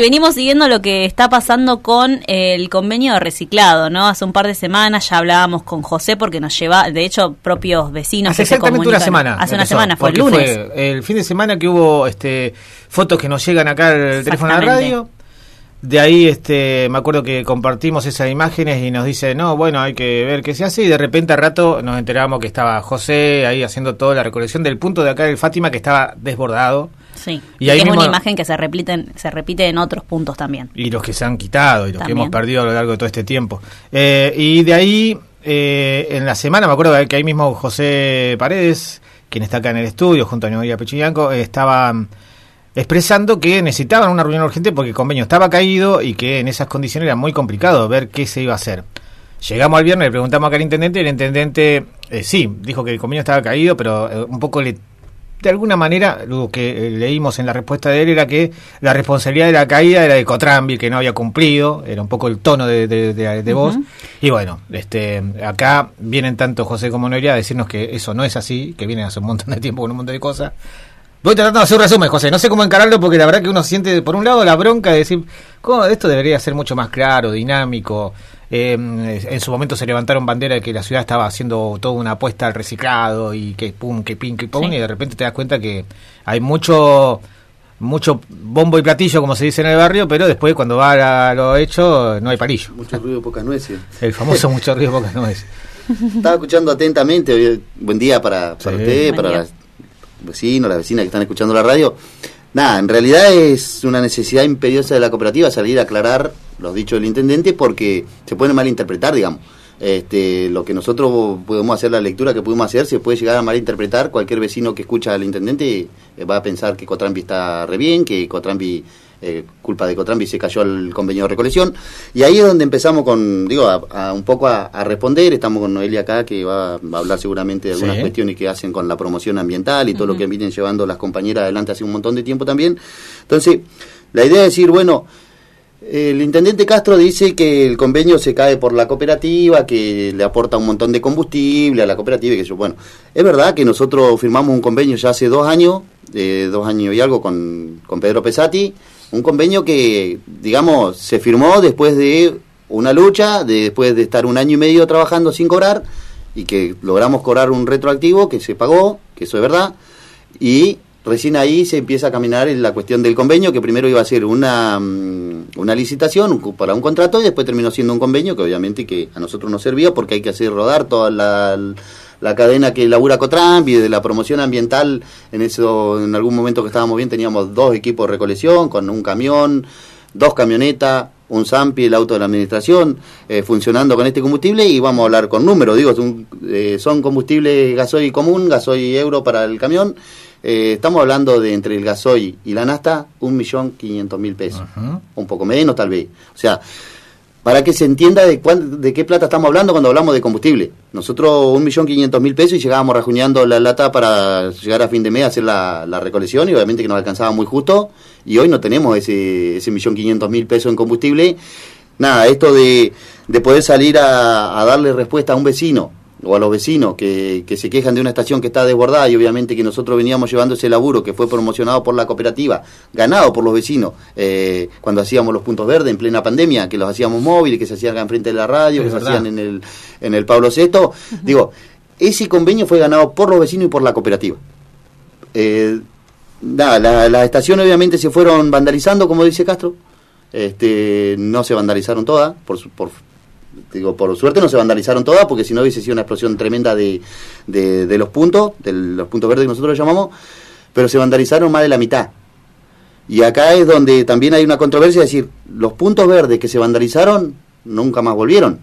Venimos siguiendo lo que está pasando con el convenio de reciclado, ¿no? Hace un par de semanas ya hablábamos con José porque nos lleva, de hecho, propios vecinos. Hace exactamente una semana. Hace una semana, fue el lunes. Fue el fin de semana que hubo este, fotos que nos llegan acá al teléfono de la radio. De ahí este, me acuerdo que compartimos esas imágenes y nos dice, no, bueno, hay que ver qué se hace. Y de repente al rato nos enteramos que estaba José ahí haciendo toda la recolección del punto de acá del Fátima que estaba desbordado Sí, y, es una imagen que se repite, se repite en otros puntos también. Y los que se han quitado y los que hemos perdido a lo largo de todo este tiempo. Eh, y de ahí, eh, en la semana, me acuerdo que ahí mismo José Paredes, quien está acá en el estudio, junto a Noelia Pechillanco, estaba expresando que necesitaban una reunión urgente porque el convenio estaba caído y que en esas condiciones era muy complicado ver qué se iba a hacer. Llegamos al viernes, le preguntamos acá al intendente y el intendente eh, sí, dijo que el convenio estaba caído, pero un poco le de alguna manera, lo que eh, leímos en la respuesta de él era que la responsabilidad de la caída era de Cotrambi, que no había cumplido, era un poco el tono de, de, voz. Y bueno, este acá vienen tanto José como Noelia a decirnos que eso no es así, que vienen hace un montón de tiempo con un montón de cosas. Voy tratando de hacer un resumen, José. No sé cómo encararlo porque la verdad que uno siente, por un lado, la bronca de decir, ¿cómo esto debería ser mucho más claro, dinámico? Eh, en su momento se levantaron banderas de que la ciudad estaba haciendo toda una apuesta al reciclado y que pum, que pin, que pum, y de repente te das cuenta que hay mucho mucho bombo y platillo, como se dice en el barrio, pero después cuando va a lo hecho no hay palillo. Mucho ruido, pocas nueces. El famoso mucho ruido, pocas nueces. Estaba escuchando atentamente, buen día para, para usted, para los vecinos, las vecinas que están escuchando la radio. Nada, en realidad es una necesidad imperiosa de la cooperativa salir a aclarar los dichos del intendente porque se pueden malinterpretar, digamos. Este, lo que nosotros podemos hacer, la lectura que pudimos hacer, se puede llegar a malinterpretar. Cualquier vecino que escucha al intendente eh, va a pensar que Cotrampi está re bien, que Cotrampi, eh, culpa de Cotrampi, se cayó el convenio de recolección. Y ahí es donde empezamos con, digo, a, un poco a, responder. Estamos con Noelia acá, que va, a hablar seguramente de algunas cuestiones que hacen con la promoción ambiental y todo lo que vienen llevando las compañeras adelante hace un montón de tiempo también. Entonces, la idea es decir, bueno, el intendente Castro dice que el convenio se cae por la cooperativa, que le aporta un montón de combustible a la cooperativa y que eso. Bueno, es verdad que nosotros firmamos un convenio ya hace dos años, eh, dos años y algo con, con Pedro Pesati, un convenio que, digamos, se firmó después de una lucha, después de estar un año y medio trabajando sin cobrar y que logramos cobrar un retroactivo que se pagó, que eso es verdad, y recién ahí se empieza a caminar en la cuestión del convenio, que primero iba a ser una, mm, una licitación para un contrato y después terminó siendo un convenio que obviamente que a nosotros nos servía porque hay que hacer rodar toda la, la cadena que labura Cotramp y de la promoción ambiental, en eso en algún momento que estábamos bien teníamos dos equipos de recolección con un camión, dos camionetas, un SAMPI, el auto de la administración, eh, funcionando con este combustible y vamos a hablar con números, digo, son, eh, son combustibles gasoil común, gasoil euro para el camión eh, estamos hablando de entre el gasoil y la nasta, un millón quinientos mil pesos. Un poco menos, tal vez. O sea, para que se entienda de, de qué plata estamos hablando cuando hablamos de combustible. Nosotros un millón quinientos mil pesos y llegábamos rajuñando la lata para llegar a fin de mes a hacer la, recolección y obviamente que nos alcanzaba muy justo y hoy no tenemos ese, ese millón quinientos mil pesos en combustible. Nada, esto de, de poder salir a darle respuesta a un vecino o a los vecinos que, que, se quejan de una estación que está desbordada y obviamente que nosotros veníamos llevando ese laburo que fue promocionado por la cooperativa, ganado por los vecinos, eh, cuando hacíamos los puntos verdes en plena pandemia, que los hacíamos móviles, que se hacían enfrente de la radio, que se hacían en el, en el Pablo VI, digo, ese convenio fue ganado por los vecinos y por la cooperativa. Eh, nada, las estaciones obviamente se fueron vandalizando, como dice Castro, este, no se vandalizaron todas, por, por, digo, por suerte no se vandalizaron todas, porque si no hubiese sido una explosión tremenda de, de, los puntos, de los puntos verdes que nosotros llamamos, pero se vandalizaron más de la mitad. Y acá es donde también hay una controversia, es decir, los puntos verdes que se vandalizaron nunca más volvieron.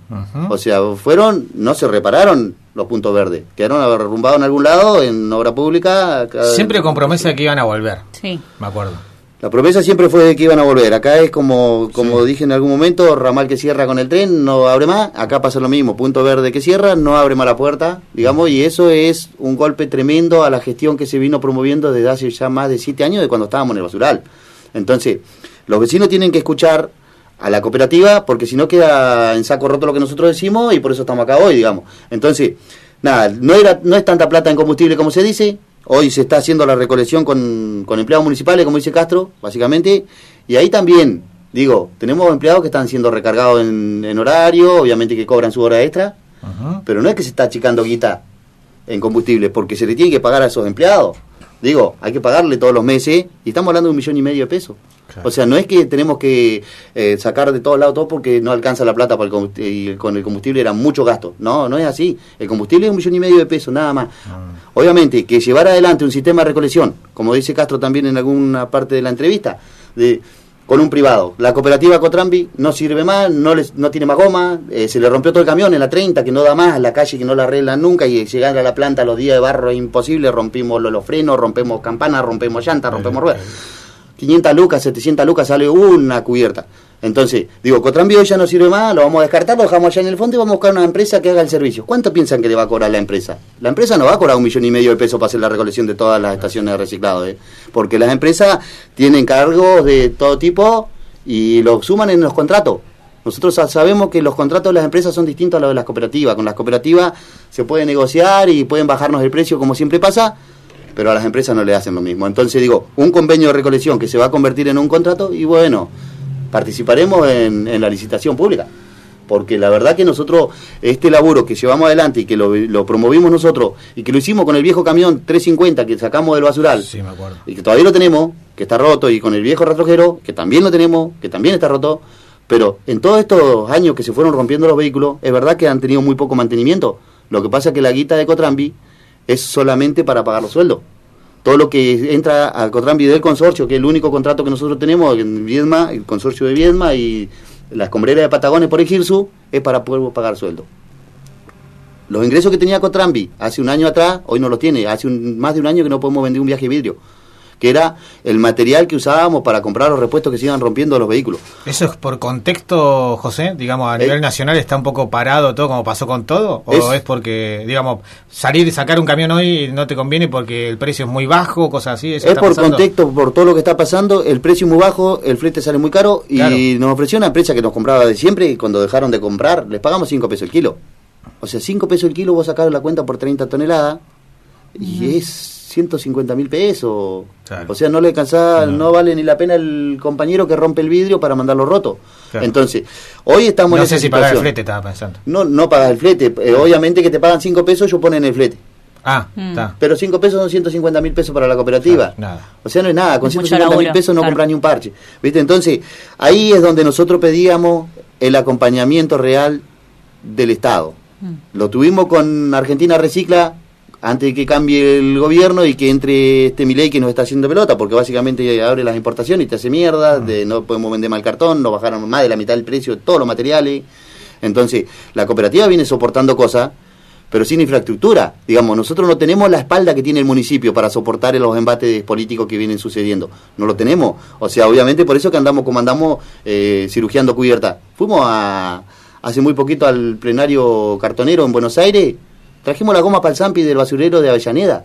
O sea, fueron, no se repararon los puntos verdes, quedaron arrumbados en algún lado, en obra pública. Siempre con promesa de que iban a volver. Sí. Me acuerdo. La promesa siempre fue de que iban a volver. Acá es como, como dije en algún momento, ramal que cierra con el tren, no abre más. Acá pasa lo mismo, punto verde que cierra, no abre más la puerta, digamos, y eso es un golpe tremendo a la gestión que se vino promoviendo desde hace ya más de siete años de cuando estábamos en el basural. Entonces, los vecinos tienen que escuchar a la cooperativa porque si no queda en saco roto lo que nosotros decimos y por eso estamos acá hoy, digamos. Entonces, nada, no, era, no es tanta plata en combustible como se dice, Hoy se está haciendo la recolección con, con empleados municipales, como dice Castro, básicamente, Y ahí también, digo, tenemos empleados que están siendo recargados en, horario, obviamente que cobran su hora extra, pero no es que se está achicando guita en combustible, porque se le tiene que pagar a esos empleados. Digo, hay que pagarle todos los meses y estamos hablando de un millón y medio de pesos. O sea, no es que tenemos que eh, sacar de todos lados todo porque no alcanza la plata para el y con el combustible era mucho gasto. No, no es así. El combustible es un millón y medio de pesos, nada más. Ah. Obviamente, que llevar adelante un sistema de recolección, como dice Castro también en alguna parte de la entrevista, de con un privado. La cooperativa Cotrambi no sirve más, no, les, no tiene más goma, eh, se le rompió todo el camión en la 30, que no da más, la calle que no la arreglan nunca, y llegar a la planta los días de barro es imposible, rompimos los, frenos, rompemos campanas, rompemos llantas, rompemos ruedas. 500 lucas, 700 lucas sale una cubierta. Entonces, digo, Cotranbio ya no sirve más, lo vamos a descartar, lo dejamos allá en el fondo y vamos a buscar una empresa que haga el servicio. ¿Cuánto piensan que le va a cobrar la empresa? La empresa no va a cobrar un millón y medio de pesos para hacer la recolección de todas las estaciones de reciclado, ¿eh? porque las empresas tienen cargos de todo tipo y lo suman en los contratos. Nosotros sabemos que los contratos de las empresas son distintos a los de las cooperativas. Con las cooperativas se puede negociar y pueden bajarnos el precio como siempre pasa, pero a las empresas no le hacen lo mismo. Entonces digo, un convenio de recolección que se va a convertir en un contrato y bueno, participaremos en, la licitación pública. Porque la verdad que nosotros, este laburo que llevamos adelante y que lo, promovimos nosotros y que lo hicimos con el viejo camión 350 que sacamos del basural, y que todavía lo tenemos, que está roto, y con el viejo retrojero, que también lo tenemos, que también está roto, pero en todos estos años que se fueron rompiendo los vehículos, es verdad que han tenido muy poco mantenimiento. Lo que pasa es que la guita de Cotrambi es solamente para pagar los sueldos. Todo lo que entra al Cotrambi del consorcio, que es el único contrato que nosotros tenemos en Viedma, el consorcio de Viedma y la escombrera de Patagones por Ejirsu, es para poder pagar sueldo. Los ingresos que tenía Cotrambi hace un año atrás, hoy no los tiene. Hace más de un año que no podemos vender un viaje de vidrio que era el material que usábamos para comprar los repuestos que se iban rompiendo los vehículos. ¿Eso es por contexto, José? Digamos, a nivel eh, nacional está un poco parado todo como pasó con todo, o es, porque, digamos, salir y sacar un camión hoy no te conviene porque el precio es muy bajo, cosas así. es por contexto, por todo lo que está pasando, el precio es muy bajo, el flete sale muy caro y nos ofreció una empresa que nos compraba de siempre y cuando dejaron de comprar les pagamos 5 pesos el kilo. O sea, 5 pesos el kilo vos sacás la cuenta por 30 toneladas y es 150 mil pesos. O sea, no le alcanza, no. vale ni la pena el compañero que rompe el vidrio para mandarlo roto. Entonces, hoy estamos no en sé si pagar el flete, estaba pensando. No, no pagas el flete. Eh, obviamente que te pagan 5 pesos, ellos ponen el flete. Ah, mm. está. Pero 5 pesos son 150 mil pesos para la cooperativa. nada. O sea, no es nada. Con 150 mil pesos no compras ni un parche. ¿Viste? Entonces, ahí es donde nosotros pedíamos el acompañamiento real del Estado. Mm. Lo tuvimos con Argentina Recicla antes de que cambie el gobierno y que entre este Milei que nos está haciendo pelota, porque básicamente abre las importaciones y te hace mierda, de no podemos vender mal cartón, nos bajaron más de la mitad del precio de todos los materiales. Entonces, la cooperativa viene soportando cosas, pero sin infraestructura. Digamos, nosotros no tenemos la espalda que tiene el municipio para soportar los embates políticos que vienen sucediendo. No lo tenemos. O sea, obviamente por eso que andamos como andamos eh, cirugiando cubierta. Fuimos a, hace muy poquito al plenario cartonero en Buenos Aires Trajimos la goma para el Zampi del basurero de Avellaneda.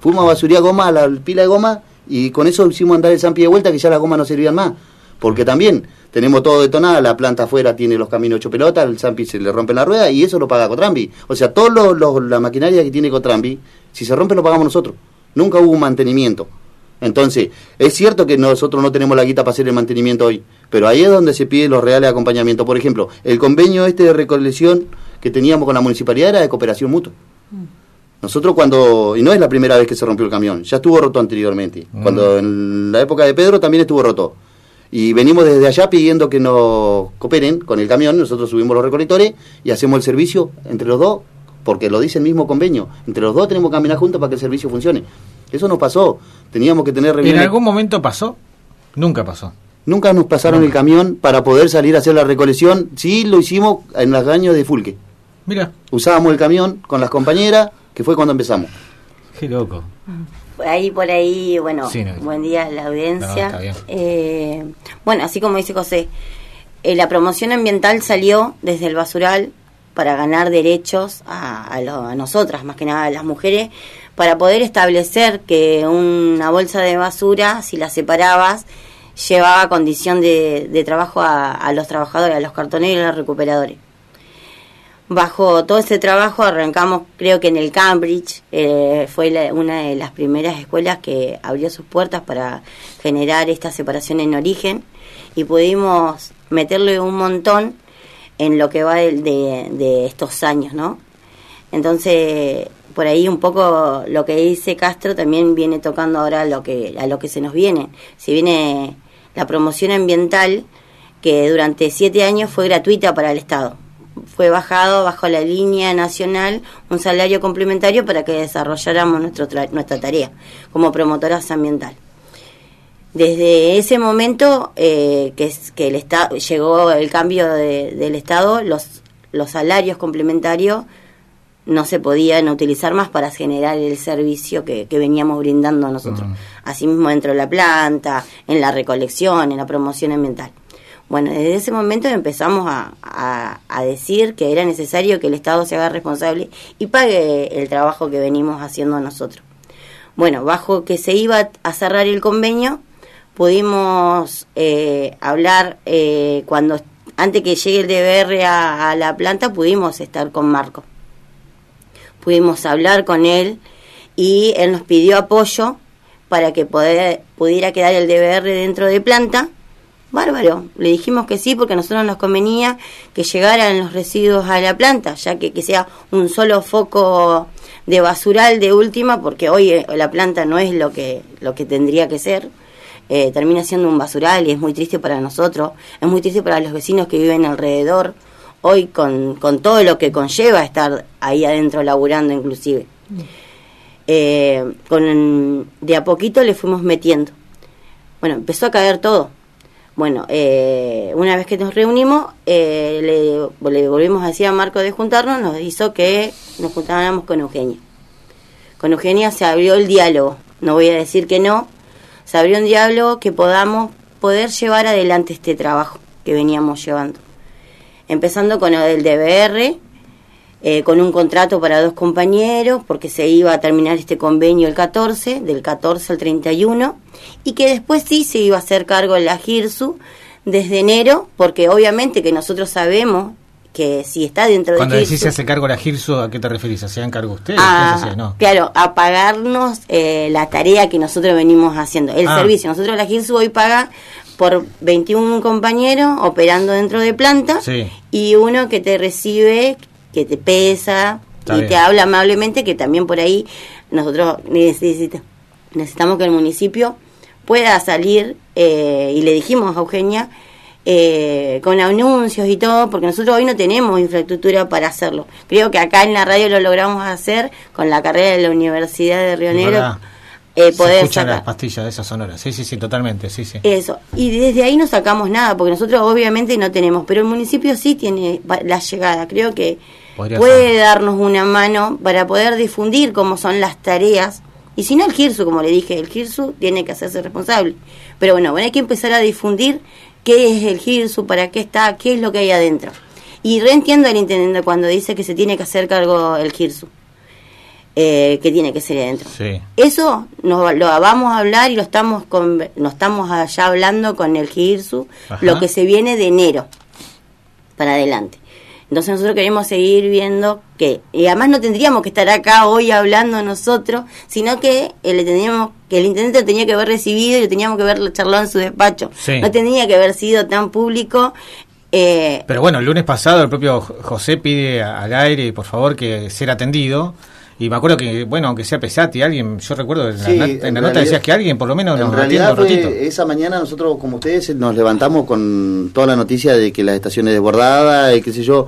Fuimos a basuría goma a la pila de goma y con eso hicimos andar el Zampi de vuelta que ya las gomas no servían más. Porque también tenemos todo detonado, la planta afuera tiene los caminos ocho pelotas, el Zampi se le rompe la rueda y eso lo paga Cotrambi. O sea, toda la maquinaria que tiene Cotrambi, si se rompe lo pagamos nosotros. Nunca hubo un mantenimiento. Entonces, es cierto que nosotros no tenemos la guita para hacer el mantenimiento hoy, pero ahí es donde se pide los reales acompañamientos. Por ejemplo, el convenio este de recolección que teníamos con la municipalidad era de cooperación mutua. Nosotros cuando, y no es la primera vez que se rompió el camión, ya estuvo roto anteriormente. Mm. Cuando en la época de Pedro también estuvo roto. Y venimos desde allá pidiendo que nos cooperen con el camión, nosotros subimos los recolectores y hacemos el servicio entre los dos, porque lo dice el mismo convenio. Entre los dos tenemos que caminar juntos para que el servicio funcione. Eso nos pasó. Teníamos que tener ¿En algún momento pasó? Nunca pasó. Nunca nos pasaron el camión para poder salir a hacer la recolección. Sí, lo hicimos en los años de Fulque. Mira. Usábamos el camión con las compañeras, que fue cuando empezamos. Qué loco. ahí, por ahí, bueno, buen día a la audiencia. Eh, bueno, así como dice José, eh, la promoción ambiental salió desde el basural para ganar derechos a, a, nosotras, más que nada a las mujeres, para poder establecer que una bolsa de basura, si la separabas, llevaba condición de, trabajo a, a, los trabajadores, a los cartoneros y a los recuperadores. Bajo todo ese trabajo arrancamos, creo que en el Cambridge, eh, fue una de las primeras escuelas que abrió sus puertas para generar esta separación en origen y pudimos meterle un montón en lo que va de, de, estos años, ¿no? Entonces, por ahí un poco lo que dice Castro también viene tocando ahora lo que, a lo que se nos viene. Si viene la promoción ambiental, que durante siete años fue gratuita para el Estado. Fue bajado bajo la línea nacional un salario complementario para que desarrolláramos nuestro nuestra tarea como promotoras ambiental. Desde ese momento eh, que, que el Estado, llegó el cambio del Estado, los, los salarios complementarios no se podían utilizar más para generar el servicio que, veníamos brindando nosotros. Asimismo dentro de la planta, en la recolección, en la promoción ambiental. Bueno, desde ese momento empezamos a, a, decir que era necesario que el Estado se haga responsable y pague el trabajo que venimos haciendo nosotros. Bueno, bajo que se iba a cerrar el convenio, pudimos eh, hablar eh, cuando antes que llegue el DBR a, la planta pudimos estar con Marco pudimos hablar con él y él nos pidió apoyo para que pudiera quedar el DBR dentro de planta bárbaro le dijimos que sí porque a nosotros nos convenía que llegaran los residuos a la planta ya que, que sea un solo foco de basural de última porque hoy eh, la planta no es lo que lo que tendría que ser eh, termina siendo un basural y es muy triste para nosotros, es muy triste para los vecinos que viven alrededor, hoy con, con todo lo que conlleva estar ahí adentro laburando inclusive. Eh, con, de a poquito le fuimos metiendo. Bueno, empezó a caer todo. Bueno, eh, una vez que nos reunimos, le, le, volvimos a decir a Marco de juntarnos, nos hizo que nos juntáramos con Eugenia. Con Eugenia se abrió el diálogo. No voy a decir que no, se abrió un diálogo que podamos poder llevar adelante este trabajo que veníamos llevando. Empezando con el DBR, eh, con un contrato para dos compañeros, porque se iba a terminar este convenio el 14, del 14 al 31, y que después sí se iba a hacer cargo en la GIRSU desde enero, porque obviamente que nosotros sabemos que si está dentro Cuando de Cuando decís se hace cargo la GIRSO, ¿a qué te referís? ¿Se cargo ustedes? Ah, no? Claro, a pagarnos eh, la tarea que nosotros venimos haciendo, el ah. servicio. Nosotros la GIRSO hoy paga por 21 compañeros operando dentro de planta y uno que te recibe, que te pesa y te habla amablemente, que también por ahí nosotros necesitamos, necesitamos que el municipio pueda salir, eh, y le dijimos a Eugenia, eh, con anuncios y todo, porque nosotros hoy no tenemos infraestructura para hacerlo. Creo que acá en la radio lo logramos hacer con la carrera de la Universidad de Río Negro. Eh, poder Se las pastillas de esas sonoras, sí, sí, sí, totalmente, sí, sí. Eso, y desde ahí no sacamos nada, porque nosotros obviamente no tenemos, pero el municipio sí tiene la llegada, creo que puede darnos una mano para poder difundir cómo son las tareas, y si no el GIRSU, como le dije, el GIRSU tiene que hacerse responsable, pero bueno, bueno, hay que empezar a difundir qué es el GIRSU, para qué está, qué es lo que hay adentro. Y reentiendo al intendente cuando dice que se tiene que hacer cargo el GIRSU, eh, que tiene que ser adentro. Eso nos, lo vamos a hablar y lo estamos, con, estamos allá hablando con el GIRSU, lo que se viene de enero para adelante. Entonces nosotros queremos seguir viendo que, y además no tendríamos que estar acá hoy hablando nosotros, sino que le tendríamos, que el intendente tenía que haber recibido y lo teníamos que haber charlado en su despacho. No tenía que haber sido tan público. Eh, Pero bueno, el lunes pasado el propio José pide al aire, por favor, que ser atendido. Y me acuerdo que, bueno, aunque sea Pesati, alguien, yo recuerdo en, la, nota decías que alguien por lo menos nos en realidad esa mañana nosotros, como ustedes, nos levantamos con toda la noticia de que las estaciones desbordadas, y qué sé yo.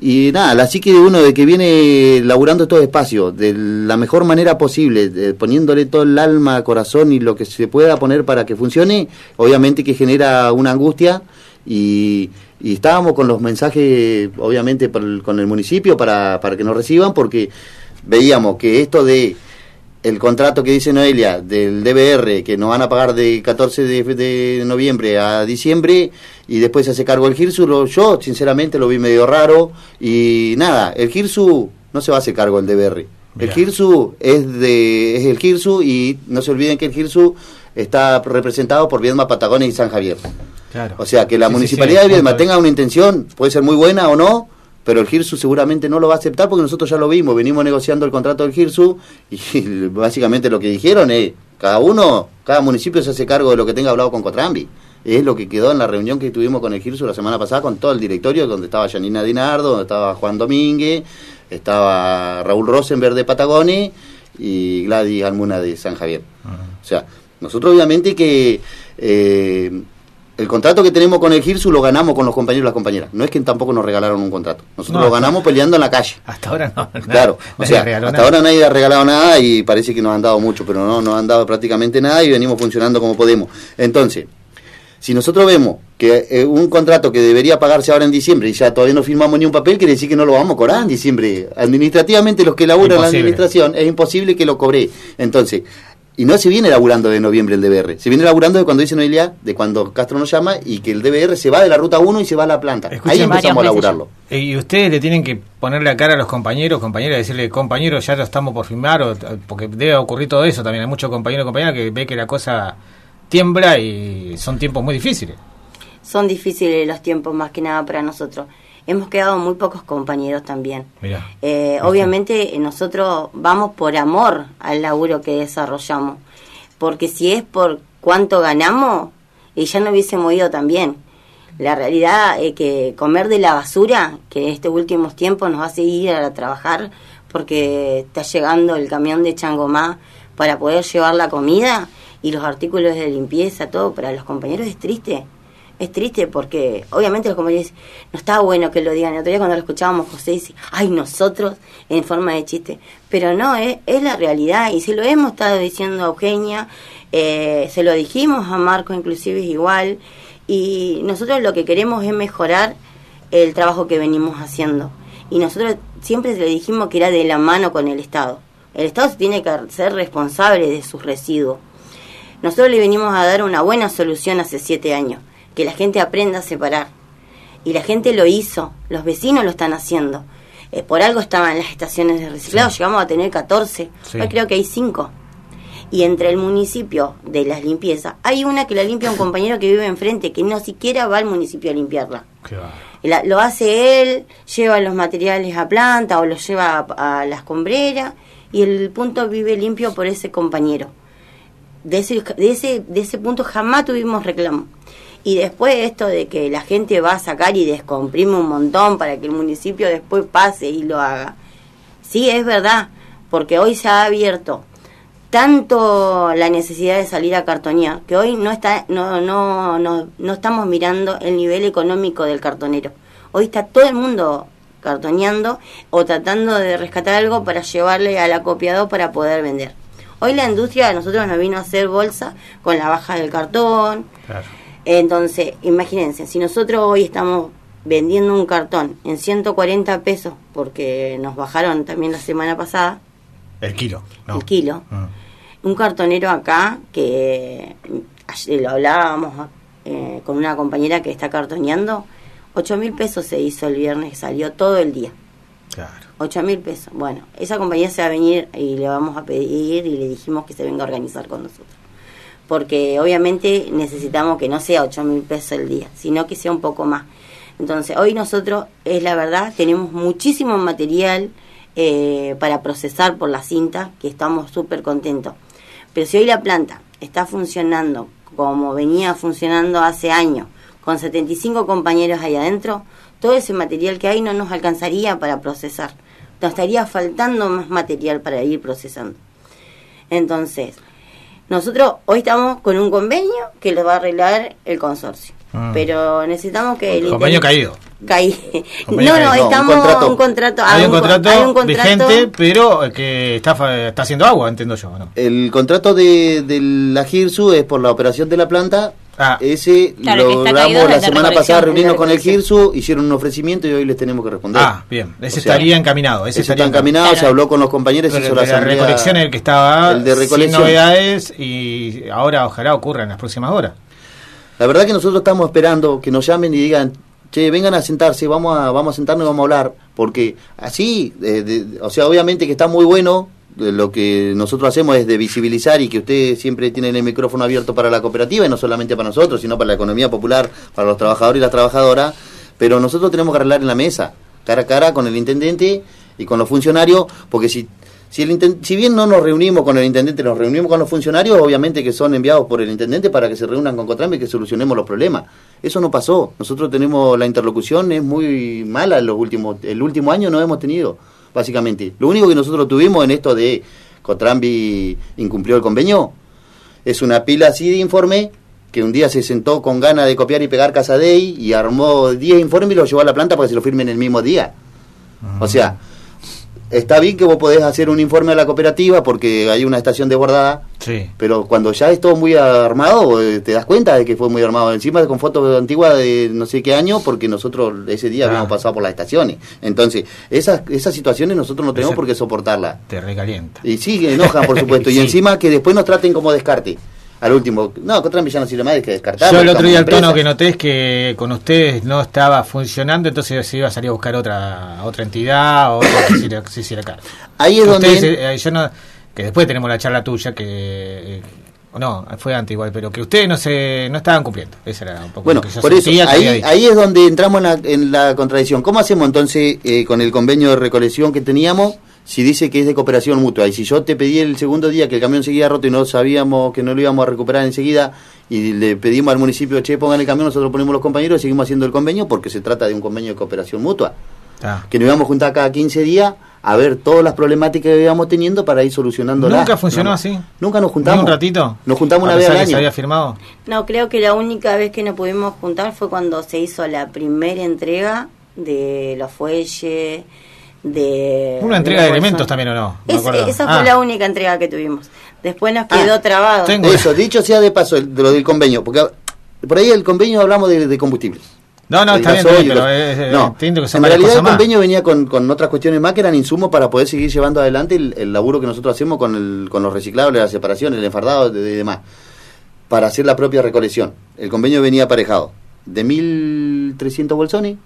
Y nada, la psique de uno de que viene laburando todo espacio de la mejor manera posible, poniéndole todo el alma, corazón y lo que se pueda poner para que funcione, obviamente que genera una angustia y, estábamos con los mensajes, obviamente, con el municipio para, para que nos reciban, porque veíamos que esto de el contrato que dice Noelia del DBR, que nos van a pagar de 14 de, noviembre a diciembre y después se hace cargo el GIRSU, yo sinceramente lo vi medio raro y nada, el GIRSU no se va a hacer cargo del DBR. El GIRSU es, de, es el GIRSU y no se olviden que el GIRSU está representado por Viedma, Patagonia y San Javier. O sea, que la municipalidad de Viedma tenga una intención, puede ser muy buena o no, pero el GIRSU seguramente no lo va a aceptar porque nosotros ya lo vimos, venimos negociando el contrato del GIRSU y básicamente lo que dijeron es, cada uno, cada municipio se hace cargo de lo que tenga hablado con Cotrambi. Es lo que quedó en la reunión que tuvimos con el GIRSU la semana pasada con todo el directorio, donde estaba Janina Dinardo, donde estaba Juan Domínguez, estaba Raúl Rosenberg de Patagones y Gladys Almuna de San Javier. O sea, nosotros obviamente que eh, el contrato que tenemos con el GIRSU lo ganamos con los compañeros y las compañeras. No es que tampoco nos regalaron un contrato. Nosotros lo ganamos peleando en la calle. Hasta ahora no. Claro. o sea, hasta ahora nadie ha regalado nada y parece que nos han dado mucho, pero no nos han dado prácticamente nada y venimos funcionando como podemos. Entonces, si nosotros vemos que eh, un contrato que debería pagarse ahora en diciembre y ya todavía no firmamos ni un papel, quiere decir que no lo vamos a cobrar en diciembre. Administrativamente los que laburan en la administración es imposible que lo cobre. Entonces, y no se viene laburando de noviembre el DBR, se viene laburando de cuando dice Noelia, de cuando Castro nos llama y que el DBR se va de la ruta 1 y se va a la planta. Ahí empezamos a laburarlo. Y ustedes le tienen que ponerle a cara a los compañeros, compañeras, decirle, compañeros, ya lo estamos por firmar, o, porque debe ocurrir todo eso también. Hay muchos compañeros y compañeras que ve que la cosa tiembla y son tiempos muy difíciles. Son difíciles los tiempos más que nada para nosotros hemos quedado muy pocos compañeros también. Eh, obviamente nosotros vamos por amor al laburo que desarrollamos, porque si es por cuánto ganamos, y ya no hubiésemos ido también. La realidad es que comer de la basura, que en estos últimos tiempos nos hace ir a trabajar porque está llegando el camión de Changomá para poder llevar la comida y los artículos de limpieza, todo, para los compañeros es triste es triste porque obviamente los compañeros no está bueno que lo digan. El otro día cuando lo escuchábamos José dice, ay, nosotros en forma de chiste. Pero no, es, es la realidad y se lo hemos estado diciendo a Eugenia, eh, se lo dijimos a Marco inclusive igual y nosotros lo que queremos es mejorar el trabajo que venimos haciendo. Y nosotros siempre le dijimos que era de la mano con el Estado. El Estado tiene que ser responsable de sus residuos. Nosotros le venimos a dar una buena solución hace siete años que la gente aprenda a separar. Y la gente lo hizo, los vecinos lo están haciendo. Eh, por algo estaban las estaciones de reciclado, llegamos a tener 14, hoy creo que hay 5. Y entre el municipio de las limpiezas, hay una que la limpia un compañero que vive enfrente, que no siquiera va al municipio a limpiarla. lo hace él, lleva los materiales a planta o los lleva a, a la escombrera y el punto vive limpio por ese compañero. De ese, de ese, de ese punto jamás tuvimos reclamo. Y después esto de que la gente va a sacar y descomprime un montón para que el municipio después pase y lo haga. Sí, es verdad, porque hoy se ha abierto tanto la necesidad de salir a cartonear que hoy no está no, no, no, estamos mirando el nivel económico del cartonero. Hoy está todo el mundo cartoneando o tratando de rescatar algo para llevarle al acopiado para poder vender. Hoy la industria de nosotros nos vino a hacer bolsa con la baja del cartón. Claro entonces, imagínense, si nosotros hoy estamos vendiendo un cartón en 140 pesos, porque nos bajaron también la semana pasada. El kilo, El kilo. Ah. Un cartonero acá, que lo hablábamos eh, con una compañera que está cartoneando, 8 mil pesos se hizo el viernes, salió todo el día. Claro. 8 mil pesos. Bueno, esa compañía se va a venir y le vamos a pedir y le dijimos que se venga a organizar con nosotros porque obviamente necesitamos que no sea 8 mil pesos el día, sino que sea un poco más. Entonces, hoy nosotros, es la verdad, tenemos muchísimo material eh, para procesar por la cinta, que estamos súper contentos. Pero si hoy la planta está funcionando como venía funcionando hace años, con 75 compañeros ahí adentro, todo ese material que hay no nos alcanzaría para procesar. Nos estaría faltando más material para ir procesando. Entonces, nosotros hoy estamos con un convenio que lo va a arreglar el consorcio. Ah. Pero necesitamos que el convenio caído. no, no, estamos un contrato. Un contrato hay, un contrato vigente, pero que está, está haciendo agua, entiendo yo. El contrato de, de la GIRSU es por la operación de la planta Ah. Ese lo logramos la semana pasada reunirnos con el GIRSU, hicieron un ofrecimiento y hoy les tenemos que responder. Ah, bien, ese estaría encaminado. Ese, está encaminado, se habló con los compañeros, hizo la, la recolección el que estaba el de sin novedades y ahora ojalá ocurra en las próximas horas. La verdad que nosotros estamos esperando que nos llamen y digan, che, vengan a sentarse, vamos a, vamos a sentarnos y vamos a hablar, porque así, o sea, obviamente que está muy bueno lo que nosotros hacemos es de visibilizar y que usted siempre tiene el micrófono abierto para la cooperativa y no solamente para nosotros, sino para la economía popular, para los trabajadores y las trabajadoras, pero nosotros tenemos que arreglar en la mesa. cara a cara con el intendente y con los funcionarios, porque si si, el si bien no nos reunimos con el intendente, nos reunimos con los funcionarios, obviamente que son enviados por el intendente para que se reúnan con Cotrambi y que solucionemos los problemas. Eso no pasó. Nosotros tenemos la interlocución, es muy mala los últimos, el último año no hemos tenido, básicamente. Lo único que nosotros tuvimros en esto de Cotrambi incumplió el convenio es una pila así de informe que un día se sentó con ganas de copiar y pegar Casa Day y armó 10 informes y los llevó a la planta para que se lo firmen el mismo día. O sea, está bien que vos podés hacer un informe a la cooperativa porque hay una estación desbordada, sí. pero cuando ya es todo muy armado, eh, te das cuenta de que fue muy armado. Encima con fotos antiguas de no sé qué año, porque nosotros ese día habíamos pasado por las estaciones. Entonces, esas, esas situaciones nosotros no tenemos por qué soportarlas. Te recalienta. Y sí, enojan, por supuesto. Y encima que después nos traten como descarte al último. No, contra ya no sirve más, que descartar. Yo el otro día el tono que noté es que con ustedes no estaba funcionando, entonces se iba a salir a buscar otra otra entidad o otra que se hiciera cargo. Ahí es donde. Eh, yo no, que después tenemos la charla tuya que. Eh, no, fue antes igual, pero que ustedes no se no estaban cumpliendo. Esa era un poco bueno, por eso, ahí, ahí es donde entramos en la, en la contradicción. ¿Cómo hacemos entonces eh, con el convenio de recolección que teníamos? Si dice que es de cooperación mutua y si yo te pedí el segundo día que el camión seguía roto y no sabíamos que no lo íbamos a recuperar enseguida y le pedimos al municipio, che, pongan el camión, nosotros ponemos los compañeros y seguimos haciendo el convenio porque se trata de un convenio de cooperación mutua. Ah. Que nos íbamos a juntar cada 15 días a ver todas las problemáticas que íbamos teniendo para ir solucionando ¿Nunca funcionó así? Nunca nos juntamos. un ratito? Nos juntamos una vez al año. se había firmado? No, creo que la única vez que nos pudimos juntar fue cuando se hizo la primera entrega de los fuelles de... Una entrega de, elementos también o no. esa fue ah. la única entrega que tuvimos. Después nos quedó ah, trabado. Eso, dicho sea de paso, de lo del convenio, porque por ahí el convenio hablamos de, de combustibles. No, no, está bien, pero no, que en realidad el convenio venía con, con, otras cuestiones más que eran insumos para poder seguir llevando adelante el, laburo que nosotros hacemos con, el, con los reciclables, la separación, el enfardado y demás, para hacer la propia recolección. El convenio venía aparejado de 1.300 bolsones,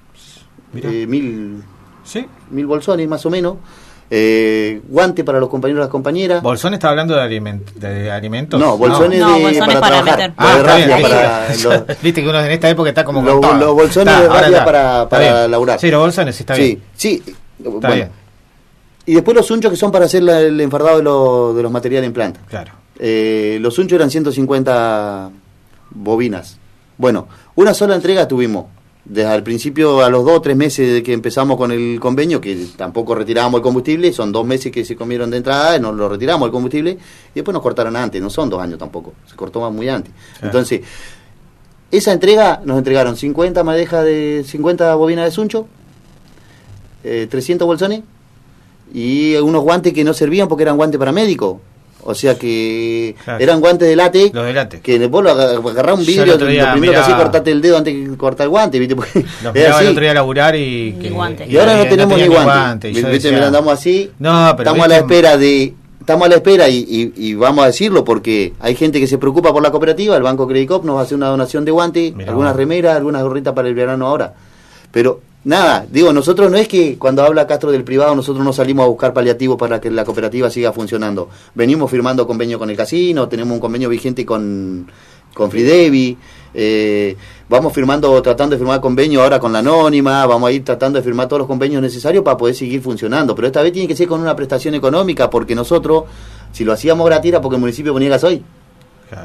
eh, mil Sí. Mil bolsones más o menos. Eh, guante para los compañeros y las compañeras. ¿Bolsones está hablando de, de alimentos? No, bolsones, De, para, trabajar. Ah, Viste que uno en esta época está como Los, los bolsones de rabia para, para laburar. Sí, los bolsones sí está bien. Sí, Está bien. Y después los unchos que son para hacer el enfardado de, los, de los materiales en planta. Claro. Eh, los unchos eran 150 bobinas. Bueno, una sola entrega tuvimos desde el principio, a los dos o tres meses de que empezamos con el convenio, que tampoco retirábamos el combustible, son dos meses que se comieron de entrada, nos lo retiramos el combustible, y después nos cortaron antes, no son dos años tampoco, se cortó más muy antes. Entonces, esa entrega nos entregaron 50 madejas de 50 bobinas de suncho, 300 eh, bolsones, y unos guantes que no servían porque eran guantes para médicos o sea que eran guantes de látex. Los de látex. Que vos lo agarrás un vidrio, lo primero que hacía cortarte el dedo antes que cortar el guante, ¿viste? Los el otro día a laburar y. y ahora no tenemos ni guante. ¿Viste? andamos así. No, pero estamos a la espera de. Estamos a la espera y, y, vamos a decirlo porque hay gente que se preocupa por la cooperativa. El Banco Credit Cop nos va a hacer una donación de guantes, algunas remeras, algunas gorritas para el verano ahora. Pero Nada, digo, nosotros no es que cuando habla Castro del privado nosotros no salimos a buscar paliativos para que la cooperativa siga funcionando. Venimos firmando convenio con el casino, tenemos un convenio vigente con, con Fridevi, eh, vamos firmando, tratando de firmar convenio ahora con la anónima, vamos a ir tratando de firmar todos los convenios necesarios para poder seguir funcionando. Pero esta vez tiene que ser con una prestación económica porque nosotros, si lo hacíamos gratis era porque el municipio ponía gasoil.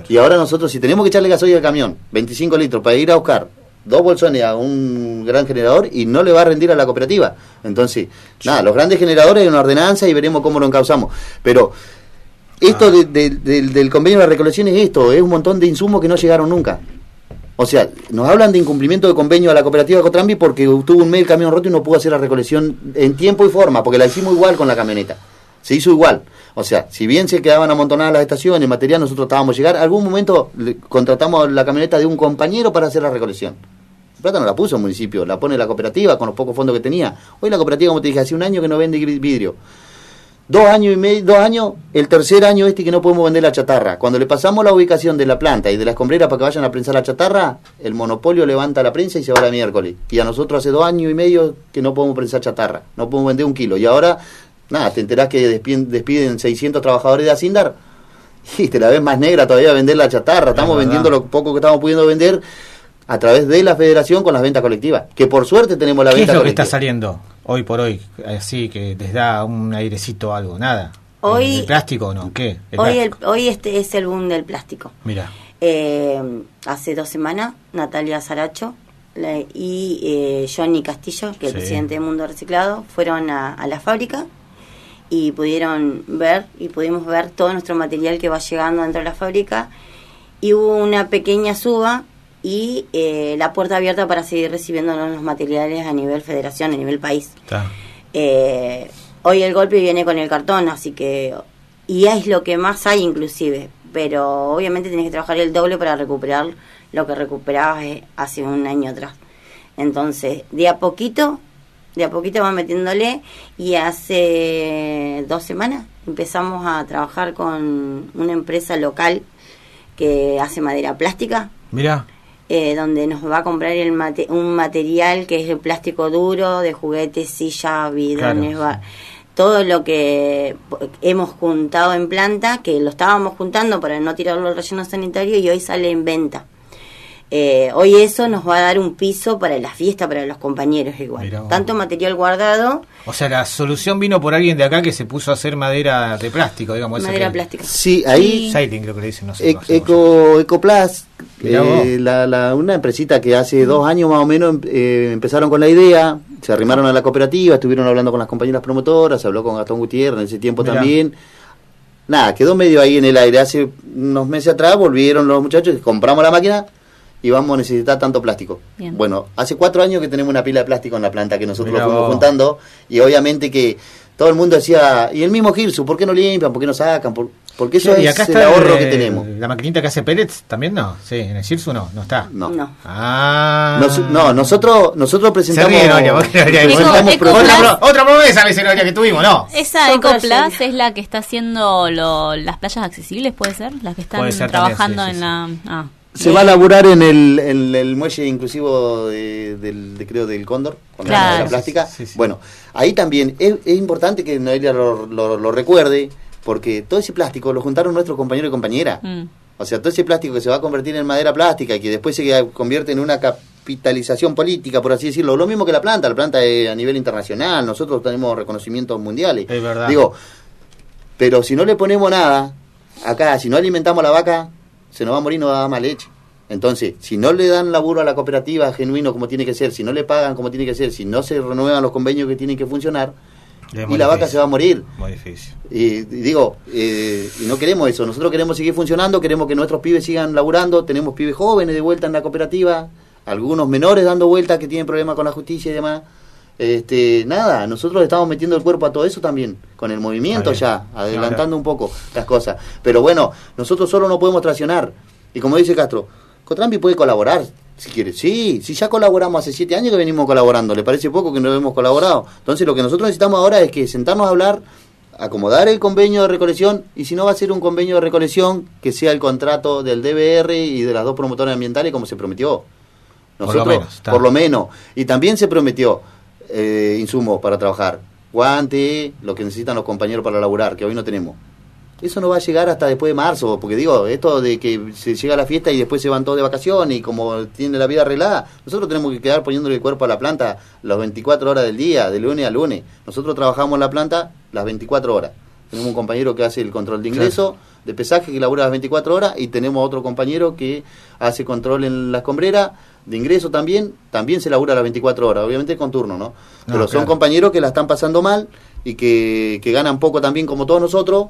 Y ahora nosotros, si tenemos que echarle gasoil al camión, 25 litros para ir a buscar dos bolsones a un gran generador y no le va a rendir a la cooperativa. Entonces, nada, los grandes generadores hay una ordenanza y veremos cómo lo encauzamos. Pero esto ah. del convenio de la recolección es esto, es un montón de insumos que no llegaron nunca. O sea, nos hablan de incumplimiento de convenio a la cooperativa Cotrambi porque tuvo un mes el camión roto y no pudo hacer la recolección en tiempo y forma, porque la hicimos igual con la camioneta. Se hizo igual. O sea, si bien se quedaban amontonadas las estaciones, material, nosotros estábamos a llegar, algún momento contratamos la camioneta de un compañero para hacer la recolección plata no la puso el municipio, la pone la cooperativa con los pocos fondos que tenía. Hoy la cooperativa, como te dije, hace un año que no vende vidrio. Dos años y medio, dos años, el tercer año este que no podemos vender la chatarra. Cuando le pasamos la ubicación de la planta y de la escombrera para que vayan a prensar la chatarra, el monopolio levanta la prensa y se va la miércoles. Y a nosotros hace dos años y medio que no podemos prensar chatarra, no podemos vender un kilo. Y ahora, nada, te enterás que despiden, despiden 600 trabajadores de Asindar y te la ves más negra todavía vender la chatarra. Estamos vendiendo lo poco que estamos pudiendo vender a través de la federación con las ventas colectivas. Que por suerte tenemos la ¿Qué venta es lo que está saliendo? hoy por hoy, así que les da un airecito o algo, nada. Hoy, ¿El plástico o no? ¿Qué? hoy, hoy este es el boom del plástico. Mira. Eh, hace dos semanas, Natalia Saracho y eh, Johnny Castillo, que es el presidente de Mundo Reciclado, fueron a, la fábrica y pudieron ver y pudimos ver todo nuestro material que va llegando dentro de la fábrica y hubo una pequeña suba y eh, la puerta abierta para seguir recibiendo los materiales a nivel federación, a nivel país. Eh, hoy el golpe viene con el cartón, así que... Y es lo que más hay inclusive, pero obviamente tienes que trabajar el doble para recuperar lo que recuperabas eh, hace un año atrás. Entonces, de a poquito, de a poquito va metiéndole y hace dos semanas empezamos a trabajar con una empresa local que hace madera plástica. Mira. Eh, donde nos va a comprar el un material que es el plástico duro, de juguetes, sillas, bidones, todo lo que hemos juntado en planta, que lo estábamos juntando para no tirarlo al relleno sanitario y hoy sale en venta. Eh, hoy eso nos va a dar un piso para la fiesta, para los compañeros igual. Tanto material guardado. O sea, la solución vino por alguien de acá que se puso a hacer madera de plástico, digamos. Madera plástica. Sí, ahí... creo que le dicen, no sé. Eco, Ecoplas, eh, la, una empresita que hace dos años más o menos eh, empezaron con la idea, se arrimaron a la cooperativa, estuvieron hablando con las compañeras promotoras, se habló con Gastón Gutiérrez en ese tiempo también nada, quedó medio ahí en el aire. Hace unos meses atrás volvieron los muchachos, compramos la máquina y vamos a necesitar tanto plástico. Bueno, hace cuatro años que tenemos una pila de plástico en la planta que nosotros lo fuimos juntando y obviamente que todo el mundo decía, y el mismo Girsu, ¿por qué no limpian? ¿Por qué no sacan? ¿Por, porque eso es el ahorro que tenemos. ¿La maquinita que hace pellets también no? Sí, en el Girsu no, no está. No. No, ah. no nosotros, nosotros presentamos... otra, promesa, que tuvimos, ¿no? Esa Ecoplas es la que está haciendo las playas accesibles, ¿puede ser? Las que están trabajando en la... Ah. Se va a laburar en el, el muelle inclusivo del, creo, del Cóndor, con la, plástica. Bueno, ahí también es, importante que Noelia lo, lo, recuerde, porque todo ese plástico lo juntaron nuestros compañeros y compañeras. Mm. O sea, todo ese plástico que se va a convertir en madera plástica y que después se convierte en una capitalización política, por así decirlo, lo mismo que la planta, la planta es a nivel internacional, nosotros tenemos reconocimientos mundiales. Es verdad. Digo, pero si no le ponemos nada, acá, si no alimentamos a la vaca, se nos va a morir, no da más leche. Entonces, si no le dan laburo a la cooperativa genuino como tiene que ser, si no le pagan como tiene que ser, si no se renuevan los convenios que tienen que funcionar, y la vaca se va a morir. Muy difícil. Y, digo, eh, y no queremos eso. Nosotros queremos seguir funcionando, queremos que nuestros pibes sigan laburando. Tenemos pibes jóvenes de vuelta en la cooperativa, algunos menores dando vuelta que tienen problemas con la justicia y demás. Este, nada, nosotros estamos metiendo el cuerpo a todo eso también, con el movimiento ya, adelantando un poco las cosas. Pero bueno, nosotros solo no podemos traicionar. Y como dice Castro, Cotrampi puede colaborar, si quiere. Sí, si ya colaboramos hace siete años que venimos colaborando, ¿le parece poco que no hemos colaborado? Entonces lo que nosotros necesitamos ahora es que sentarnos a hablar, acomodar el convenio de recolección, y si no va a ser un convenio de recolección, que sea el contrato del DBR y de las dos promotoras ambientales como se prometió. Nosotros, por lo menos. Por lo menos. Y también se prometió eh, insumos para trabajar. Guante, lo que necesitan los compañeros para laburar, que hoy no tenemos. Eso no va a llegar hasta después de marzo, porque digo, esto de que se llega a la fiesta y después se van todos de vacaciones y como tiene la vida arreglada, nosotros tenemos que quedar poniéndole el cuerpo a la planta las 24 horas del día, de lunes a lunes. Nosotros trabajamos en la planta las 24 horas. Tenemos un compañero que hace el control de ingreso, de pesaje, que labura las 24 horas, y tenemos otro compañero que hace control en la escombrera, de ingreso también, también se labura las 24 horas, obviamente con turno, ¿no? Pero son compañeros que la están pasando mal y que, que ganan poco también como todos nosotros,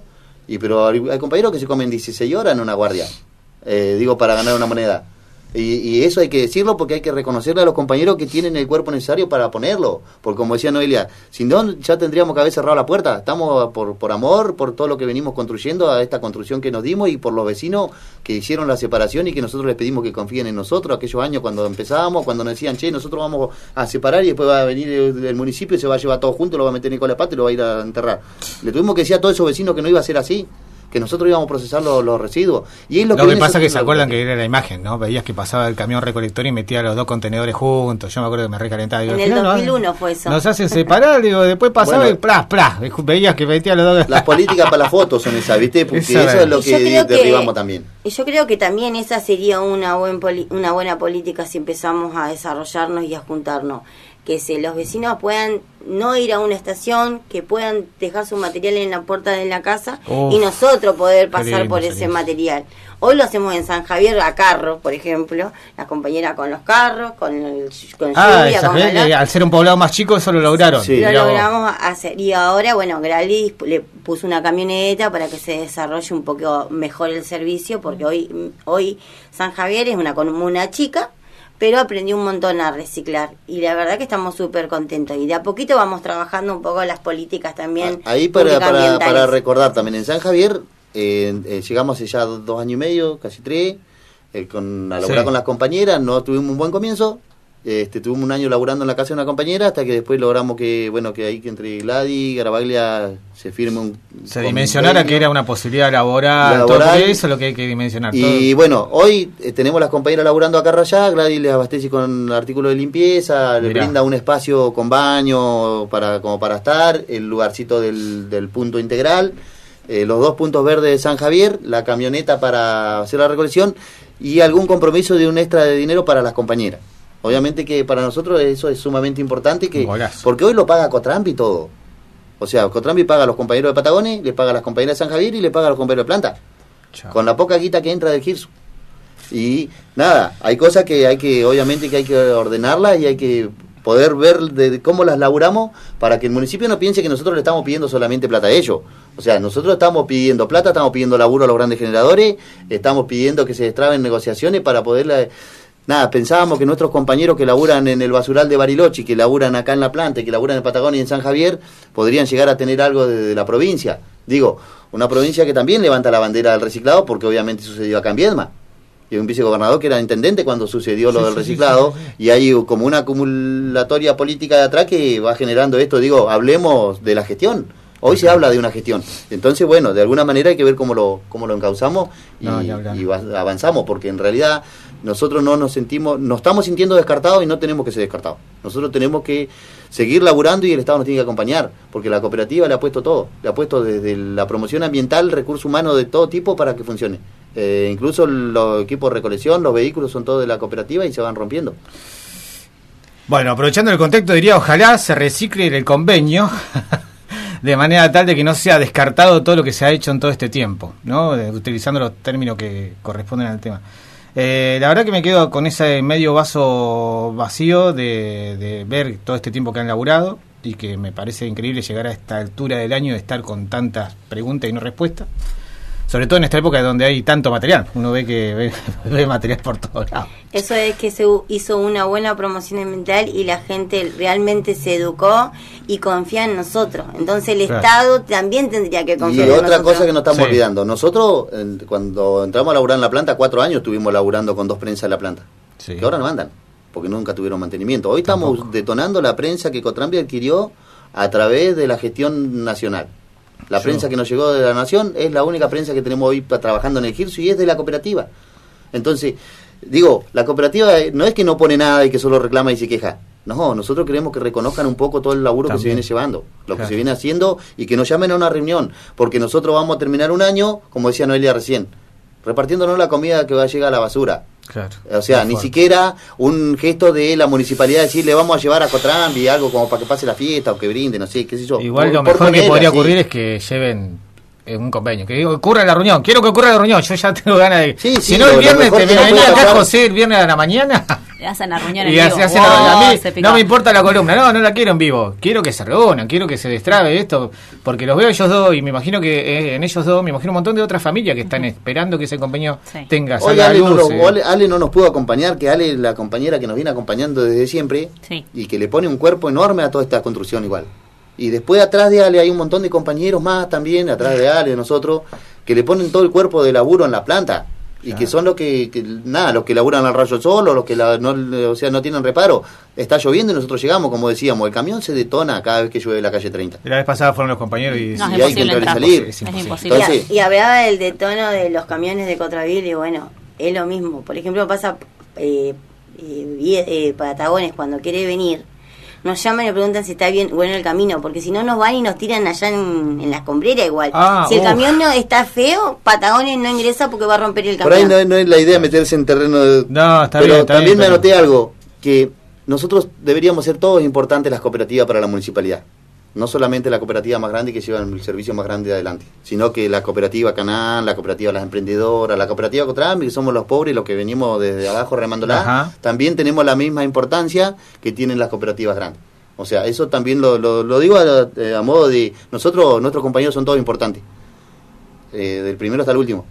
y pero hay, compañeros que se comen 16 horas en una guardia, eh, digo, para ganar una moneda. Y, eso hay que decirlo porque hay que reconocerle a los compañeros que tienen el cuerpo necesario para ponerlo. Porque como decía Noelia, si no, ya tendríamos que haber cerrado la puerta. Estamos por, por amor, por todo lo que venimos construyendo, a esta construcción que nos dimos y por los vecinos que hicieron la separación y que nosotros les pedimos que confíen en nosotros. Aquellos años cuando empezábamos, cuando nos decían, che, nosotros vamos a separar y después va a venir el, municipio y se va a llevar todo junto, lo va a meter Nicolás Pato y lo va a ir a enterrar. Le tuvimos que decir a todos esos vecinos que no iba a ser así que nosotros íbamos a procesar los, residuos. Y lo, que, pasa es que se acuerdan que era la imagen, ¿no? Veías que pasaba el camión recolector y metía los dos contenedores juntos. Yo me acuerdo que me recalentaba. en el 2001 fue eso. Nos hacen separar, digo, después pasaba y plas, Veías que metía los dos. Las políticas para las fotos son esas, ¿viste? Porque eso es lo que derribamos también. yo creo que también esa sería una, buen una buena política si empezamos a desarrollarnos y a juntarnos. Que se, los vecinos puedan no ir a una estación, que puedan dejar su material en la puerta de la casa y nosotros poder pasar por ese material. Hoy lo hacemos en San Javier a carro, por ejemplo, la compañera con los carros, con, el, con ah, lluvia, al ser un poblado más chico eso lo lograron. Sí. Lo logramos hacer y ahora, bueno, Grali le puso una camioneta para que se desarrolle un poco mejor el servicio, porque hoy, hoy San Javier es una comuna chica, pero aprendí un montón a reciclar y la verdad que estamos súper contentos. Y de a poquito vamos trabajando un poco las políticas también. Ahí para, para, para recordar también, en San Javier eh, eh, llegamos hace ya dos, años y medio, casi tres, eh, con, a laburar con las compañeras, no tuvimos un buen comienzo, este, tuvimos un año laburando en la casa de una compañera hasta que después logramos que bueno que ahí que entre Gladys y Garabaglia se firme un se dimensionara que era una posibilidad laboral, todo eso es lo que hay que dimensionar y bueno hoy tenemos las compañeras laburando acá allá Gladys les abastece con artículos de limpieza le brinda un espacio con baño para como para estar el lugarcito del, del punto integral eh, los dos puntos verdes de San Javier, la camioneta para hacer la recolección y algún compromiso de un extra de dinero para las compañeras. Obviamente que para nosotros eso es sumamente importante que porque hoy lo paga Cotrampi todo. O sea, Cotrampi paga a los compañeros de Patagones, le paga a las compañeras de San Javier y le paga a los compañeros de Planta. Con la poca guita que entra del Girsu. Y nada, hay cosas que hay que, obviamente que hay que ordenarlas y hay que poder ver de cómo las laburamos para que el municipio no piense que nosotros le estamos pidiendo solamente plata a ellos. O sea, nosotros estamos pidiendo plata, estamos pidiendo laburo a los grandes generadores, estamos pidiendo que se destraben negociaciones para poder... Nada, pensábamos que nuestros compañeros que laburan en el basural de Bariloche, que laburan acá en la planta, que laburan en Patagonia y en San Javier, podrían llegar a tener algo de, la provincia. Digo, una provincia que también levanta la bandera del reciclado, porque obviamente sucedió acá en Viedma. Y un vicegobernador que era intendente cuando sucedió lo del reciclado. y hay como una acumulatoria política de atrás que va generando esto. Digo hablemos de la gestión. Hoy se habla de una gestión. Entonces bueno de alguna manera hay que ver cómo lo cómo lo encauzamos y, y avanzamos porque en realidad nosotros no nos sentimos nos estamos sintiendo descartados y no tenemos que ser descartados nosotros tenemos que seguir laburando y el Estado nos tiene que acompañar porque la cooperativa le ha puesto todo le ha puesto desde la promoción ambiental recursos humanos de todo tipo para que funcione eh, incluso los equipos de recolección, los vehículos son todos de la cooperativa y se van rompiendo. Bueno, aprovechando el contexto, diría ojalá se recicle el convenio de manera tal de que no sea descartado todo lo que se ha hecho en todo este tiempo, ¿no? utilizando los términos que corresponden al tema. Eh, la verdad que me quedo con ese medio vaso vacío de, de, ver todo este tiempo que han laburado y que me parece increíble llegar a esta altura del año de estar con tantas preguntas y no respuestas sobre todo en esta época donde hay tanto material. Uno ve que ve, material por todos lados. Eso es que se hizo una buena promoción ambiental y la gente realmente se educó y confía en nosotros. Entonces el Estado también tendría que confiar en nosotros. Y otra cosa que no estamos olvidando, nosotros cuando entramos a laburar en la planta, cuatro años estuvimos laburando con dos prensas en la planta, que ahora no andan, porque nunca tuvieron mantenimiento. Hoy estamos detonando la prensa que Cotrambi adquirió a través de la gestión nacional. La prensa que nos llegó de la Nación es la única prensa que tenemos hoy trabajando en el GIRSO y es de la cooperativa. Entonces, digo, la cooperativa no es que no pone nada y que solo reclama y se queja. No, nosotros queremos que reconozcan un poco todo el laburo que se viene llevando, lo que se viene haciendo y que nos llamen a una reunión, porque nosotros vamos a terminar un año, como decía Noelia recién, repartiéndonos la comida que va a llegar a la basura. O sea, ni siquiera un gesto de la municipalidad decirle vamos a llevar a Cotrambi algo como para que pase la fiesta o que brinde, no sé, qué sé yo. Igual lo mejor que podría ocurrir es que lleven un convenio, que ocurra la reunión, quiero que ocurra la reunión, yo ya tengo ganas de... Sí, si no el viernes, te venía acá José el viernes a la mañana. Hacen la reunión en vivo. no me importa la columna, no, no la quiero en vivo. Quiero que se reúnan, quiero que se destrabe esto, porque los veo ellos dos y me imagino que eh, en ellos dos, me imagino un montón de otras familias que están esperando que ese convenio tenga Oye, Ale, luz, no, Ale, no nos pudo acompañar, que Ale la compañera que nos viene acompañando desde siempre y que le pone un cuerpo enorme a toda esta construcción igual. Y después atrás de Ale hay un montón de compañeros más también, atrás de Ale, de nosotros, que le ponen todo el cuerpo de laburo en la planta y que son los que, nada, los que laburan al rayo sol o los que no, o sea, no tienen reparo. Está lloviendo y nosotros llegamos, como decíamos, el camión se detona cada vez que llueve la calle 30. La vez pasada fueron los compañeros y, hay que entrar y salir. Es imposible. y, hablaba del detono de los camiones de Cotravil y bueno, es lo mismo. Por ejemplo, pasa eh, eh, eh, Patagones cuando quiere venir nos llaman y nos preguntan si está bien bueno el camino, porque si no nos van y nos tiran allá en, en la escombrera igual. Ah, si el camión no está feo, Patagonia no ingresa porque va a romper el camión. Por ahí no, es la idea meterse en terreno de... No, está pero bien, también me anoté algo, que nosotros deberíamos ser todos importantes las cooperativas para la municipalidad no solamente la cooperativa más grande que lleva el servicio más grande de adelante, sino que la cooperativa Canán, la cooperativa Las Emprendedoras, la cooperativa Cotrambi, que somos los pobres, los que venimos desde abajo remándola, también tenemos la misma importancia que tienen las cooperativas grandes. O sea, eso también lo, lo, digo a, modo de... Nosotros, nuestros compañeros son todos importantes, eh, del primero hasta el último.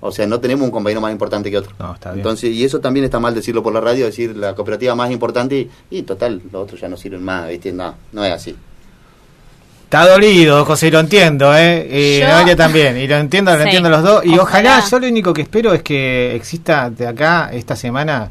O sea, no tenemos un compañero más importante que otro. Entonces, y eso también está mal decirlo por la radio, decir la cooperativa más importante y, total, los otros ya no sirven más, ¿viste? No, no es así. Está dolido, José, lo entiendo, ¿eh? Y yo... también, y lo entiendo, lo entiendo los dos. Y ojalá. yo lo único que espero es que exista de acá, esta semana,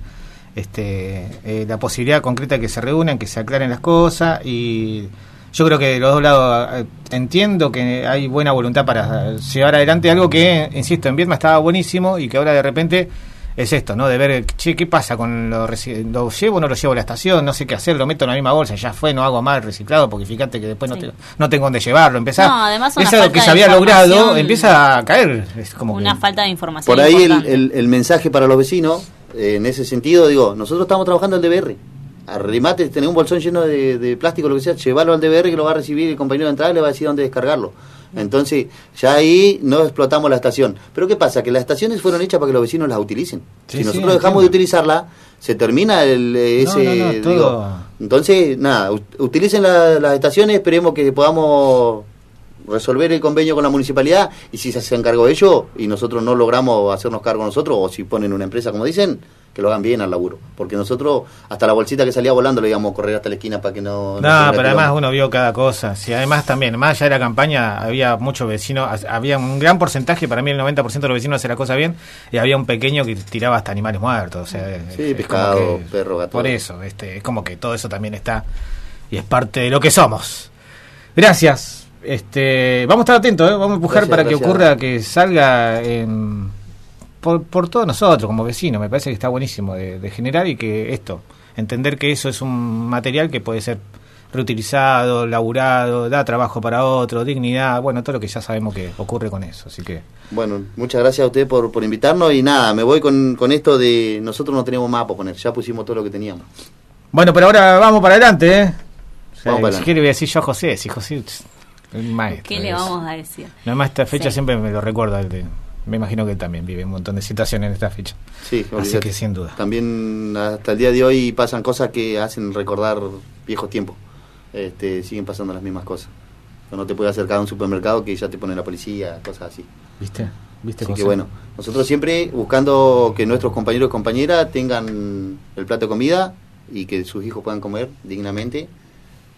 este eh, la posibilidad concreta de que se reúnan, que se aclaren las cosas. Y yo creo que de los dos lados eh, entiendo que hay buena voluntad para llevar adelante algo que, insisto, en Vietnam estaba buenísimo y que ahora de repente es esto, ¿no? De ver, che, ¿qué pasa con lo, lo llevo o no lo llevo a la estación? No sé qué hacer, lo meto en la misma bolsa, ya fue, no hago más reciclado porque fíjate que después no, no tengo dónde llevarlo. Empezar, no, además eso que se había logrado empieza a caer. Es como una falta de información. Por ahí el, el, mensaje para los vecinos, eh, en ese sentido, digo, nosotros estamos trabajando el DBR. Arrimate, tener un bolsón lleno de, de plástico, lo que sea, llevarlo al DBR que lo va a recibir el compañero de entrada y le va a decir dónde descargarlo. Entonces, ya ahí no explotamos la estación. Pero ¿qué pasa? Que las estaciones fueron hechas para que los vecinos las utilicen. si nosotros dejamos de utilizarla, se termina el, eh, ese... entonces, nada, utilicen las estaciones, esperemos que podamos resolver el convenio con la municipalidad y si se hace encargo ellos y nosotros no logramos hacernos cargo nosotros o si ponen una empresa como dicen, que lo hagan bien al laburo. Porque nosotros, hasta la bolsita que salía volando, le íbamos a correr hasta la esquina para que no. No, pero además uno vio cada cosa. Si además también, más allá de la campaña, había muchos vecinos, había un gran porcentaje, para mí el 90% de los vecinos hacía la cosa bien, y había un pequeño que tiraba hasta animales muertos. O sea, sí, pescado, perro, gato. Por eso, este, es como que todo eso también está y es parte de lo que somos. Gracias. Este, vamos a estar atentos, ¿eh? vamos a empujar para que ocurra que salga en por, todos nosotros como vecinos, me parece que está buenísimo de, generar y que esto, entender que eso es un material que puede ser reutilizado, laburado, da trabajo para otro, dignidad, bueno, todo lo que ya sabemos que ocurre con eso, así que... Bueno, muchas gracias a usted por, por invitarnos y nada, me voy con, con esto de nosotros no tenemos más para poner, ya pusimos todo lo que teníamos. Bueno, pero ahora vamos para adelante, ¿eh? si quiere voy a decir yo a José, si José... Maestro, ¿Qué le vamos a decir? Nada más esta fecha siempre me lo recuerda me imagino que él también vive un montón de situaciones en esta fecha. Sí, así que sin duda. También hasta el día de hoy pasan cosas que hacen recordar viejos tiempos. Este, siguen pasando las mismas cosas. No te puedes acercar a un supermercado que ya te pone la policía, cosas así. ¿Viste? ¿Viste así que bueno, nosotros siempre buscando que nuestros compañeros y compañeras tengan el plato de comida y que sus hijos puedan comer dignamente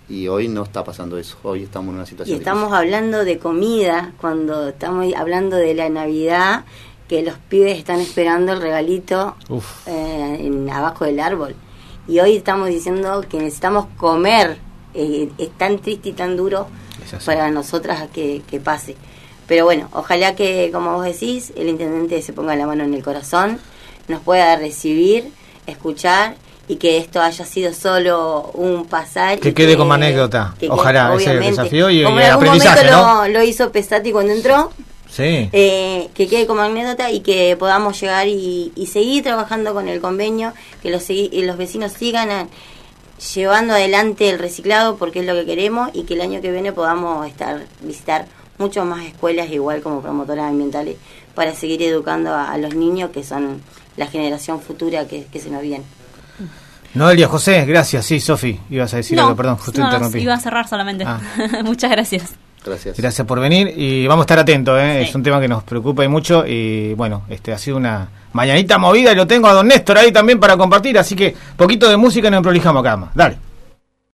y hoy no está pasando eso. Hoy estamos en una situación. Y estamos hablando de comida, cuando estamos hablando de la Navidad, que los pibes están esperando el regalito eh, en, abajo del árbol. Y hoy estamos diciendo que necesitamos comer. Eh, es tan triste y tan duro para nosotras que, que pase. Pero bueno, ojalá que, como vos decís, el intendente se ponga la mano en el corazón, nos pueda recibir, escuchar y que esto haya sido solo un pasar. Que quede como anécdota. Ojalá, ese el desafío y, como en algún aprendizaje, momento lo, hizo Pesati cuando entró. Sí. Eh, que quede como anécdota y que podamos llegar y, seguir trabajando con el convenio, que los, los vecinos sigan llevando adelante el reciclado porque es lo que queremos y que el año que viene podamos estar visitar muchas más escuelas igual como promotoras ambientales para seguir educando a, los niños que son la generación futura que, que se nos viene. Noelia José, gracias. Sí, Sofi, ibas a decir algo, perdón, justo interrumpí. Iba a cerrar solamente. Ah. Muchas gracias. Gracias. Gracias por venir y vamos a estar atentos, ¿eh? es un tema que nos preocupa y mucho y bueno, este ha sido una mañanita movida y lo tengo a don Néstor ahí también para compartir, así que poquito de música y nos prolijamos acá. Dale.